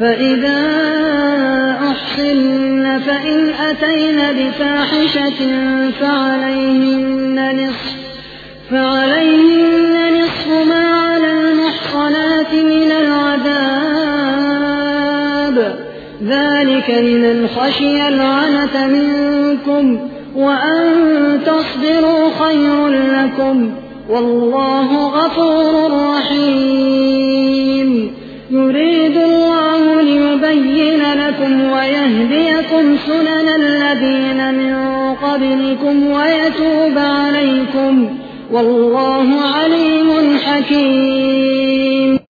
فإذا أحصن فإن أتين بفاحشة فعليهن نصف فعليهن نصف ما على المحصنات من العذاب. ذلك لمن خشي العنة منكم وأن تصبروا خير لكم. والله غفور رحيم. يريد لكم ويهديكم سنن الذين من قبلكم ويتوب عليكم. والله عليم حكيم.